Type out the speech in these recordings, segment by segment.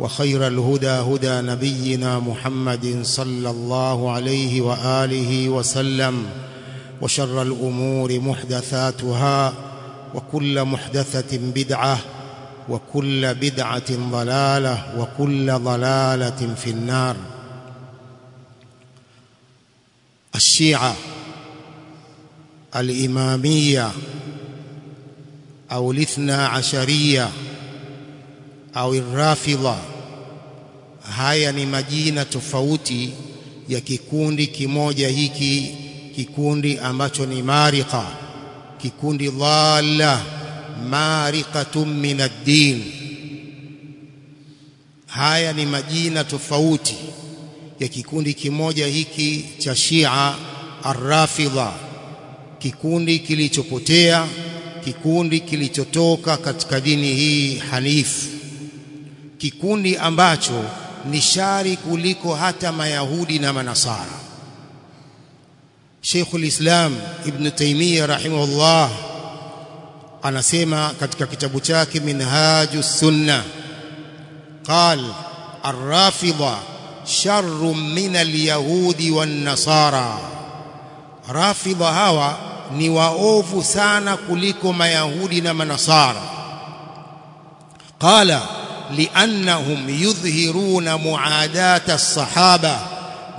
وخير الهدى هدى نبينا محمد صلى الله عليه وآله وسلم وشر الأمور محدثاتها وكل محدثة بدعة وكل بدعة ضلالة وكل ضلالة في النار. الشيعة الإمامية أو الاثنى عشرية au Rafidha. haya ni majina tofauti ya kikundi kimoja hiki kikundi ambacho ni Mariqa, kikundi dhalla mariqatun min ad-din. Haya ni majina tofauti ya kikundi kimoja hiki cha Shia arrafidha. Kikundi kilichopotea kikundi kilichotoka katika dini hii hanifu kikundi ambacho ni shari kuliko hata mayahudi na manasara. Sheikhul Islam Ibn Taymiyyah rahimahullah anasema katika kitabu chake Minhaju Sunna qal Ar-Rafidha sharrun min al-yahudi wan-nasara Rafidha hawa ni waovu sana kuliko mayahudi na manasara. Qala لأنهم يظهرون معاداة الصحابة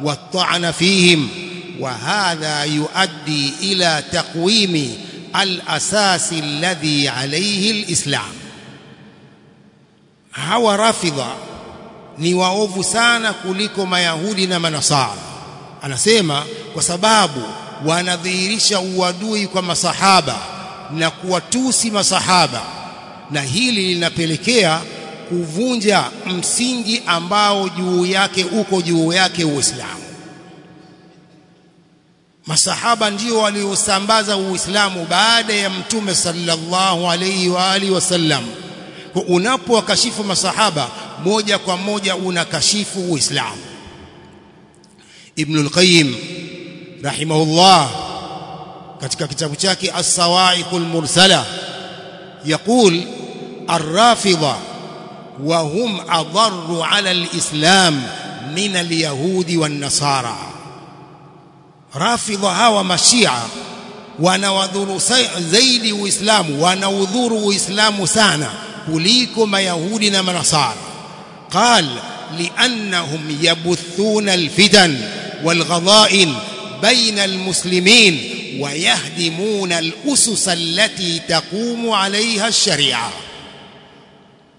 والطعن فيهم وهذا يؤدي إلى تقويم الأساس الذي عليه الإسلام هو رافضة ni waovu sana kuliko mayahudi na manasara anasema kwa sababu wanadhihirisha uadui kwa masahaba na kuwatusi masahaba na hili linapelekea kuvunja msingi ambao juu yake uko juu yake Uislamu. Masahaba ndio waliosambaza Uislamu baada ya Mtume sallallahu alayhi wa alihi wasallam. Kwa unapowakashifu masahaba moja kwa moja unakashifu Uislamu. Ibn al-Qayyim rahimahullah katika kitabu chake As-Sawa'iqul Mursala يقول الرافضه وهم أضر على الإسلام من اليهود والنصارى رافضة هوا مشيعة wanawadhuru zaidi uislamu wanaudhuru uislamu sana kuliko mayahudi na manasara qal liannahum yabuthuna alfitan walghadha'in baina almuslimin wayahdimuna alusus allati taqumu alayha alsharia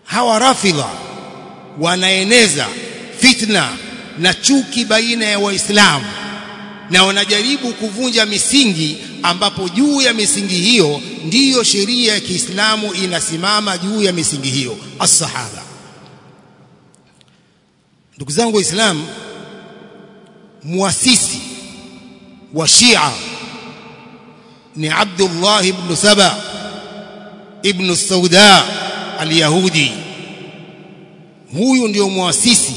hawa rafidha wanaeneza fitna na chuki baina ya waislamu na wanajaribu kuvunja misingi ambapo juu ya misingi hiyo ndiyo sheria ya Kiislamu inasimama juu ya misingi hiyo. As-sahaba. Ndugu zangu waislamu muasisi wa Shia ni Abdullah ibn Saba ibn Sauda al-Yahudi. Huyu ndio muasisi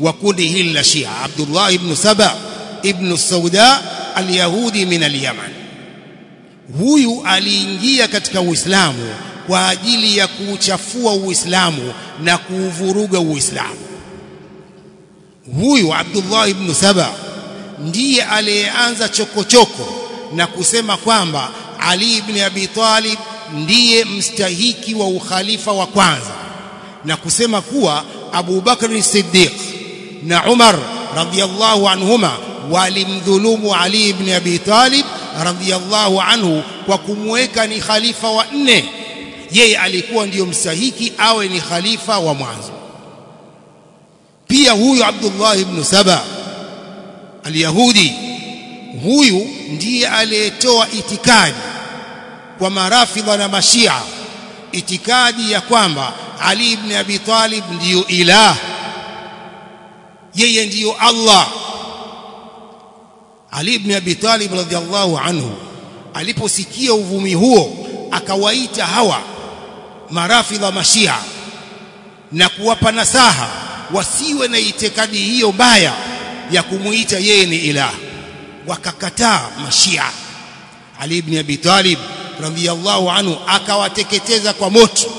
wa kundi hili la Shia Abdullah ibn Saba ibn Sauda al-Yahudi min al-Yaman. Huyu aliingia katika Uislamu kwa ajili ya kuuchafua Uislamu na kuuvuruga Uislamu. Huyu Abdullah ibn Saba ndiye aliyeanza chokochoko na kusema kwamba Ali ibn Abi Talib ndiye mstahiki wa ukhalifa wa kwanza. Na kusema kuwa Abu Bakr Siddiq na Umar radhiyallahu anhuma walimdhulumu Ali ibn Abi Talib radhiyallahu anhu kwa kumweka ni khalifa wa nne. Yeye alikuwa ndiyo mstahiki awe ni khalifa wa mwanzo. Pia huyu Abdullah ibn Saba al-Yahudi huyu ndiye aliyetoa itikadi kwa marafidha na mashia. Itikadi ya kwamba Ali ibn Abi Talib ndiyo ilah. Yeye ndiyo Allah. Ali ibn Abi Talib radhiallahu anhu aliposikia uvumi huo akawaita hawa marafidha mashia na kuwapa nasaha wasiwe na itikadi hiyo mbaya ya kumuita yeye ni ilah. Wakakataa mashia. Ali ibn Abi Talib radhiyallahu anhu akawateketeza kwa moto.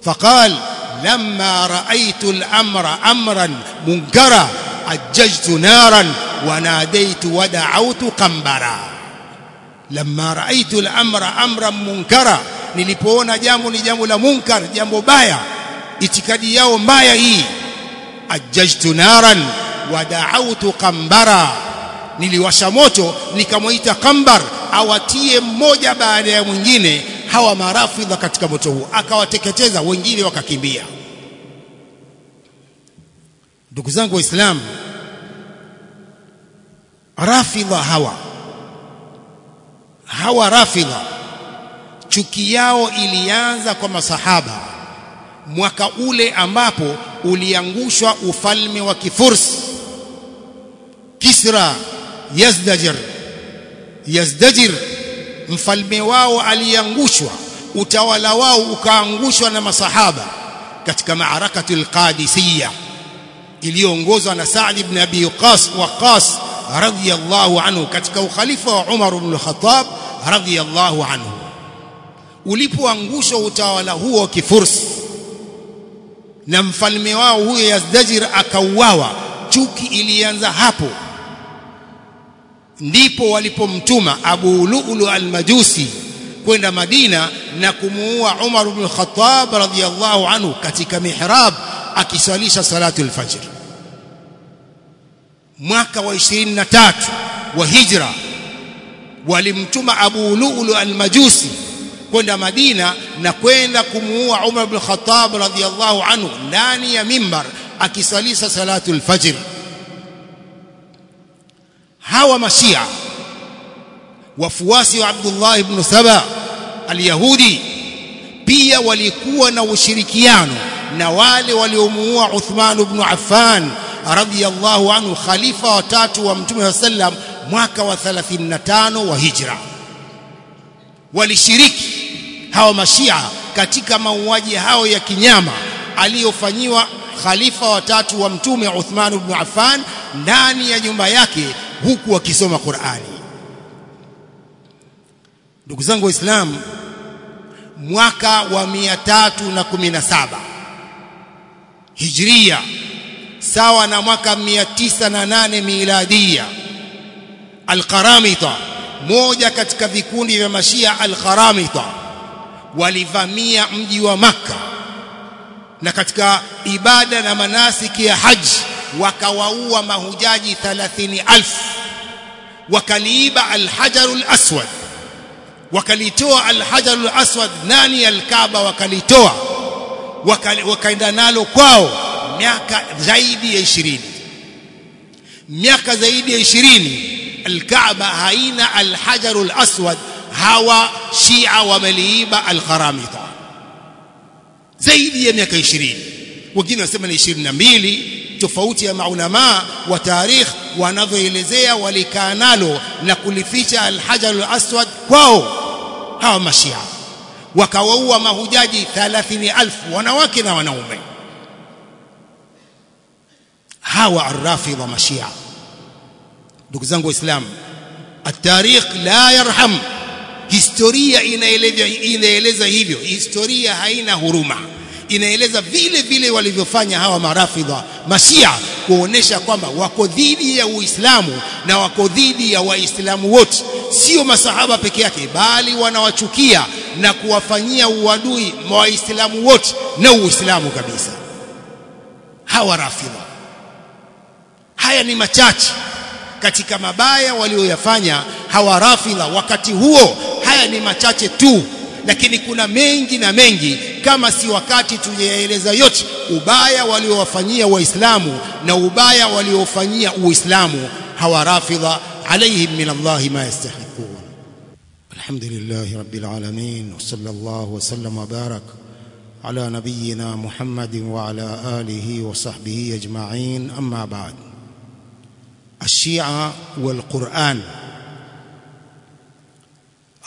Faqal lamma ra'aytu al-amra amran munkara ajjajtu naran wa nadaitu wa da'awtu qambara. Lamma ra'aytu al-amra amran munkara nilipoona jambo ni jambo la munkar jambo baya itikadi yao mbaya hii. Ajjajtu naran wa da'awtu qambara niliwasha moto nikamwita kambar awatie mmoja baada ya mwingine hawa marafidha katika moto huo akawateketeza wengine wakakimbia. Ndugu zangu waislamu rafidha hawa hawa rafidha chuki yao ilianza kwa masahaba mwaka ule ambapo uliangushwa ufalme wa kifursi Kisra Yazdajir Yazdajir mfalme wao aliangushwa utawala wao ukaangushwa na masahaba katika maarakatul Qadisiyya iliyoongozwa na Sa'd ibn Abi Qas Waqas radhiyallahu anhu katika ukhalifa wa Umar ibn al-Khattab radhiyallahu anhu. Ulipoangushwa utawala huo kifursi na mfalme wao huyo Yazdajir akauawa chuki ilianza hapo ndipo walipomtuma Abu Lu'lu al-Majusi kwenda Madina na kumuua Umar ibn Khattab radhiyallahu anhu katika mihrab akiswalisha salatu al-fajr mwaka wa 23 wa hijra walimtuma Abu Lu'lu al-Majusi kwenda Madina na kwenda kumuua Umar ibn Khattab radhiyallahu anhu ndani ya mimbar akisalisha salatu al-fajr hawa mashia wafuasi wa Abdullah ibn Saba alyahudi pia walikuwa na ushirikiano na wale waliomuua Uthman ibn Affan radhiyallahu anhu khalifa watatu wa Mtume wa sallam mwaka wa 35 wa hijra. Walishiriki hawa mashia katika mauaji hao ya kinyama aliyofanyiwa khalifa watatu wa Mtume Uthman ibn Affan ndani ya nyumba yake huku wakisoma Qur'ani. Ndugu zangu waislamu mwaka wa 317 hijria sawa na mwaka 908 miladia alqaramita moja katika vikundi vya mashia al-Qaramita walivamia mji wa maka na katika ibada na manasiki ya haji wakawaua mahujaji 30000 wakaliiba alhajarul aswad. Wakalitoa alhajarul aswad nani alkaaba wakalitoa. Wakaenda nalo kwao miaka zaidi ya 20 miaka zaidi ya 20 alkaaba haina alhajarul aswad hawa shia wameliiba alkharamita. Zaidi ya miaka 20 wengine wanasema ni 22 tofauti ya maulamaa wa tarikh wanavyoelezea walikaa nalo na kulificha alhajarul aswad kwao. Hawa mashia wakawaua mahujaji 30000 wanawake na wanaume. Hawa arrafidha mashia ndugu zangu waislamu at-tarikh la yarham. Historia inaeleza hivyo. Historia haina huruma inaeleza vile vile walivyofanya hawa marafidha mashia kuonesha kwamba wako dhidi ya Uislamu na wako dhidi ya Waislamu wote. Sio masahaba peke yake bali wanawachukia na kuwafanyia uadui Waislamu wote na Uislamu kabisa. Hawa rafidha haya ni machache. Katika mabaya walioyafanya hawa rafidha wakati huo haya ni machache tu lakini kuna mengi na mengi kama si wakati tujaeleza yote ubaya waliowafanyia waislamu na ubaya waliofanyia uislamu hawa rafidha alaihim min Allah ma yastahiqun alhamdulillah rabbil alamin sallallahu wa sallam wa barak على نبينا محمد وعلى آله وصحبه أجمعين أما بعد الشيعة والقرآن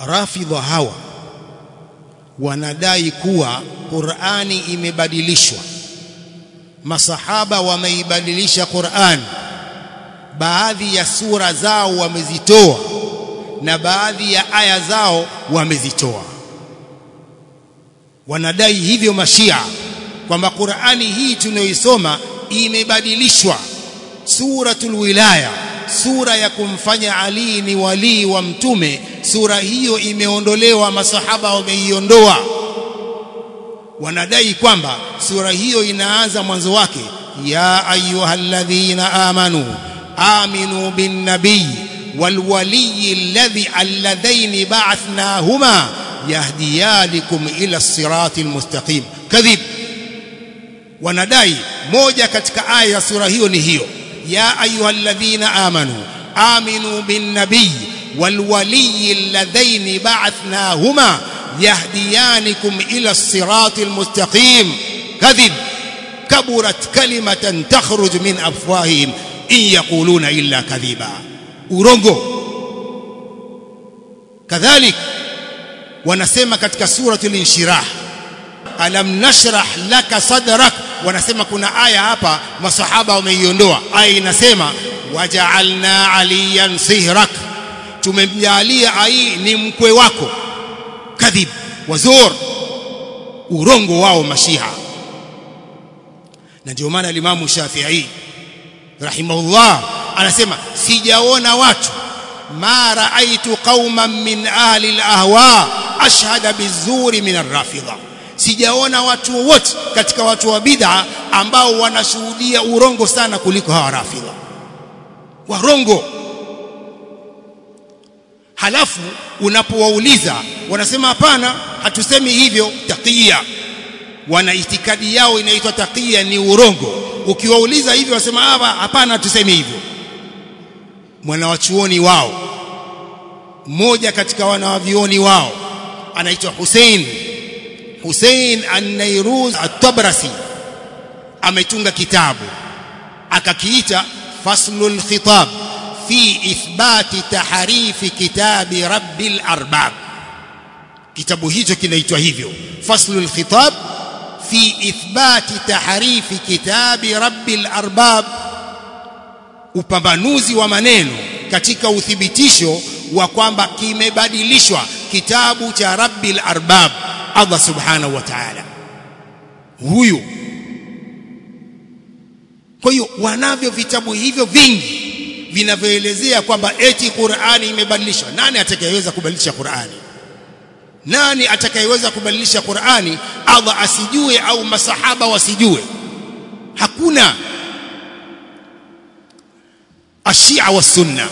رافض هوى wanadai kuwa Qur'ani imebadilishwa. Masahaba wameibadilisha Qur'ani baadhi ya sura zao wamezitoa na baadhi ya aya zao wamezitoa. Wanadai hivyo mashia kwamba Qur'ani hii tunayoisoma imebadilishwa. Suratul wilaya sura ya kumfanya Ali ni walii wa mtume sura hiyo imeondolewa masahaba wameiondoa wanadai kwamba sura hiyo inaanza mwanzo wake ya ayyuhalladhina amanu aminu bin nabiy والولي الذي اللذين بعثناهما يهديانكم إلى الصراط المستقيم كذب wanadai moja katika aya ya sura hiyo ni hiyo ya ayyuhalladhina amanu aminu bin nabiy والولي اللذين بعثناهما يهديانكم إلى الصراط المستقيم. كذب. كبرت كلمة تخرج من أفواههم. إن يقولون إلا كذبا. أرغو كذلك. ونسمى كتك سورة الانشراح. ألم نشرح لك صدرك؟ ونسمى كنا آية أبا ما صحابة ومن يندوع أي نسمى وجعلنا عليا صهرك. Tumemjalia ai ni mkwe wako. Kadhib wazur urongo wao mashia na ndio maana alimamu Shafi'i rahimahullah anasema sijaona watu ma raaitu qauman min ahli alahwa ashhada bizuri min arrafidha sijaona watu wote katika watu wa bid'a ambao wanashuhudia urongo sana kuliko hawa rafidha warongo halafu unapowauliza wanasema hapana hatusemi hivyo taqiya wana itikadi yao inaitwa taqiya ni urongo. Ukiwauliza hivyo wasema hapana hatusemi hivyo. Mwanawachuoni wao mmoja katika wanawavioni wao anaitwa Hussein Hussein an-Nairuz at-Tabrasi ametunga kitabu akakiita Faslul Khitab fi ithbati taharifi kitabi Rabbil Arbab. Kitabu hicho kinaitwa hivyo. Faslul Khitab fi ithbati taharifi kitabi Rabbil Arbab. Upambanuzi wa maneno katika uthibitisho wa kwamba kimebadilishwa kitabu cha Rabbil Arbab. Allah Subhanahu wa Ta'ala. Huyu. Kwa hiyo wanavyo vitabu hivyo vingi vinavyoelezea kwamba eti Qur'ani imebadilishwa. Nani atakayeweza kubadilisha Qur'ani? Nani atakayeweza kubadilisha Qur'ani? Allah asijue au masahaba wasijue? Hakuna. Ashia wa sunna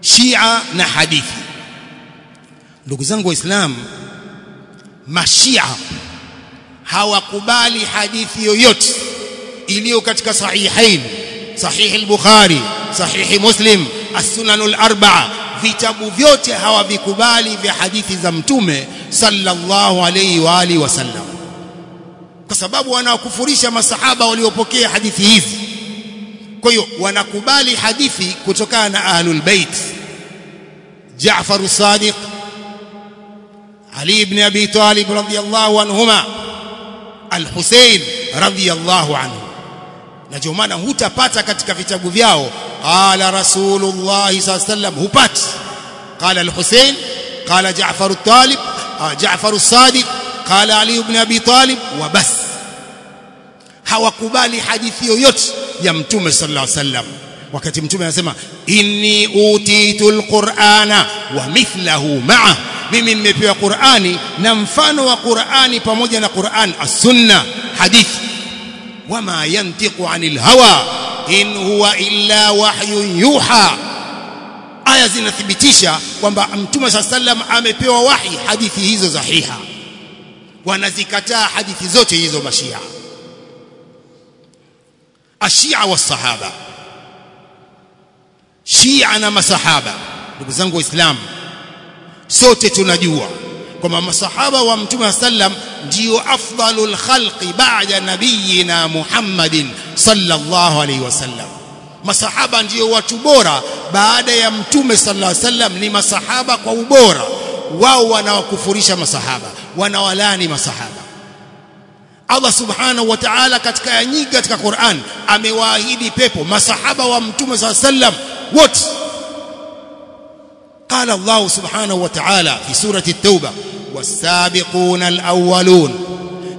shia na hadithi. Ndugu zangu waislamu mashia hawakubali hadithi yoyote iliyo katika sahihain sahihi al-bukhari sahihi muslim as-sunan al-arba'a vitabu vyote hawavikubali vya hadithi za mtume sallallahu alayhi wa alihi wasallam kwa sababu wanakufurisha masahaba waliopokea hadithi hizi. Kwa hiyo wanakubali hadithi kutokana na ahlul bait. Jaafar as-Sadiq Ali ibn Abi Talib radiyallahu anhuma Al-Husayn radiyallahu anhu na ndio maana hutapata katika vitabu vyao qala rasulullah sallam hupati. Qala al-Husayn qala Jaafar al-Talib Jaafar al-Sadiq qala Ali ibn Abi Talib wa bas. Hawakubali hadithi yoyote ya mtume sallallahu alaihi wasallam wakati mtume anasema inni utitu alqur'ana wa mithlahu ma'a mimi nimepewa qur'ani na mfano wa qur'ani pamoja na qur'an as-sunna hadithi wama yantiqu anil hawa in huwa illa wahyun yuha aya zinathibitisha kwamba mtume sallam amepewa wahi hadithi hizo sahiha wanazikataa hadithi zote hizo mashia. Ashia wasahaba shia na masahaba. Ndugu zangu waislamu sote tunajua kwamba masahaba wa mtume sallam ndio afdalul khalqi baada nabiyina Muhammadin sallallahu alaihi wasallam masahaba ndio watu bora baada ya mtume sallallahu alaihi wasallam ni masahaba kwa ubora. Wao wanawakufurisha masahaba wanawalani masahaba. Allah subhanahu wa ta'ala katika aya nyingi katika Qur'an amewaahidi pepo masahaba wa mtume sallallahu alaihi wasallam wote قال الله سبحانه وتعالى في سورة التوبة والسابقون الأولون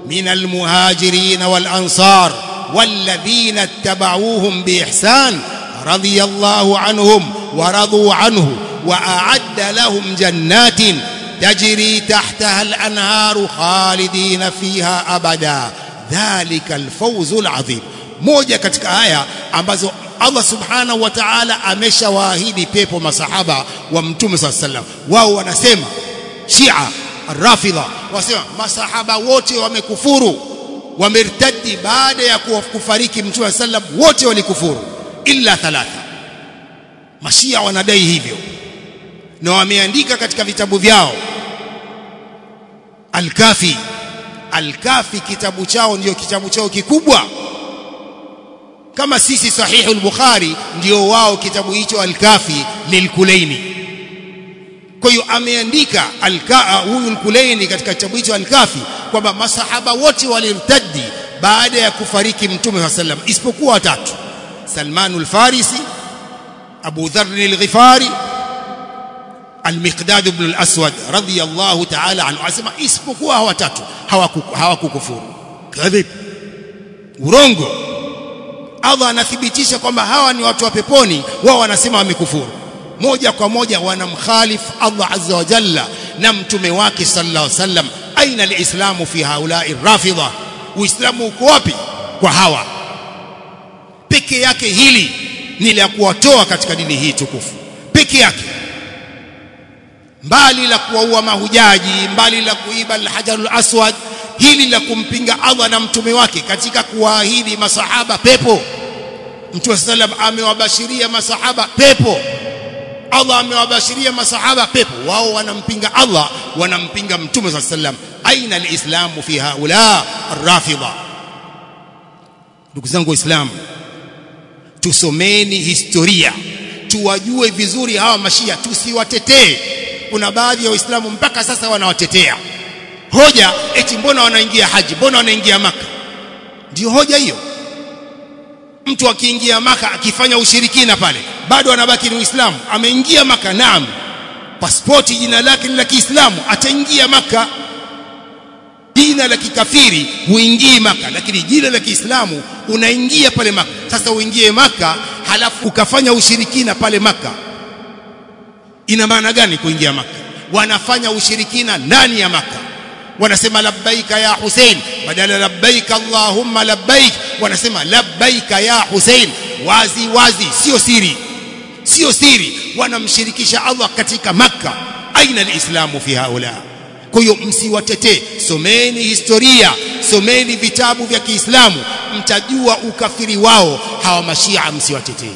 من المهاجرين والأنصار والذين اتبعوهم بإحسان رضي الله عنهم ورضوا عنه وأعد لهم جنات تجري تحتها الأنهار خالدين فيها أبدا. ذلك الفوز العظيم. moja katika aya ambazo Allah subhanahu wa ta'ala ameshawaahidi pepo masahaba wa mtume sallallahu alaihi wasallam wao wanasema Shia Rafidha wasema masahaba wote wamekufuru. Wamertadi baada ya kufariki mtume sallam wote walikufuru. Illa thalatha. Mashia wanadai hivyo. Na wameandika katika vitabu vyao. Alkafi. Al-Kafi kitabu chao ndio kitabu chao kikubwa kama sisi sahihu al-Bukhari ndio wao kitabu hicho al-Kafi lilkulaini. Kwa hiyo ameandika huyu al-Kulaini katika kitabu hicho al-Kafi kwamba masahaba wote walirtadi baada ya kufariki mtume wa sallam isipokuwa watatu. Salman al-Farisi Abu Dharr al-Ghifari Al-Miqdad ibn al-Aswad radiyallahu ta'ala anhu. Asema isipokuwa watatu hawakukufuru. Kadhib. Urongo Allah anathibitisha kwamba hawa ni watu wa peponi wao wanasema wamekufuru. Moja kwa moja wanamkhalifu Allah azza wa jalla na mtume wake sallallahu alaihi wasallam. Aina alislamu fi haula'i rafidha uislamu uko wapi kwa hawa? Peke yake hili ni la kuwatoa katika dini hii tukufu. Peke yake. Mbali la kuwaua mahujaji mbali la kuiba alhajarul aswad hili la kumpinga Allah na mtume wake katika kuwaahidi masahaba pepo Mtume sallam amewabashiria masahaba pepo. Allah amewabashiria masahaba pepo. Wao wanampinga Allah wanampinga Mtume sallam. Aina alislamu fi haula arrafidha ndugu zangu waislamu tusomeni historia. Tuwajue vizuri hawa mashia. Tusiwatetee. Kuna baadhi ya waislamu mpaka sasa wanawatetea. Hoja eti mbona wanaingia haji? Mbona wanaingia maka ndio hoja hiyo mtu akiingia maka akifanya ushirikina pale bado anabaki ni uislamu ameingia maka naam. Pasipoti jina lake ni la Kiislamu ataingia maka. Jina la kikafiri huingii maka lakini jina la Kiislamu unaingia pale maka. Sasa uingie maka halafu ukafanya ushirikina pale maka. Ina maana gani kuingia maka? Wanafanya ushirikina ndani ya maka wanasema labbaika ya Hussein badala labbaika Allahumma labbaik. Wanasema labbaika ya Hussein wazi wazi. Sio siri. Sio siri. Wanamshirikisha Allah katika maka aina alislamu fi haula? Kwa hiyo msiwatetee. Someni historia. Someni vitabu vya Kiislamu. Mtajua ukafiri wao. Hawa mashia msiwatetee.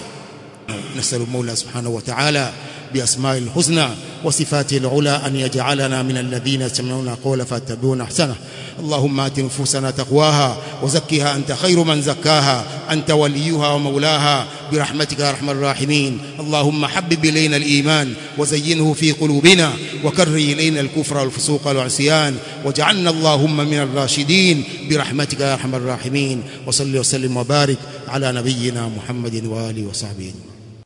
Nasallu Mola subhanahu wa ta'ala بأسماء الحسنى وصفاته العلى أن يجعلنا من الذين يستمعون قول فاتبعون أحسنه. اللهم آت نفوسنا تقواها وزكها أنت خير من زكاها أنت وليها ومولاها برحمتك يا أرحم الراحمين. اللهم حبب إلينا الإيمان وزينه في قلوبنا وكره إلينا الكفر والفسوق والعصيان واجعلنا اللهم من الراشدين برحمتك يا أرحم الراحمين. وصل وسلم وبارك على نبينا محمد وآله وصحبه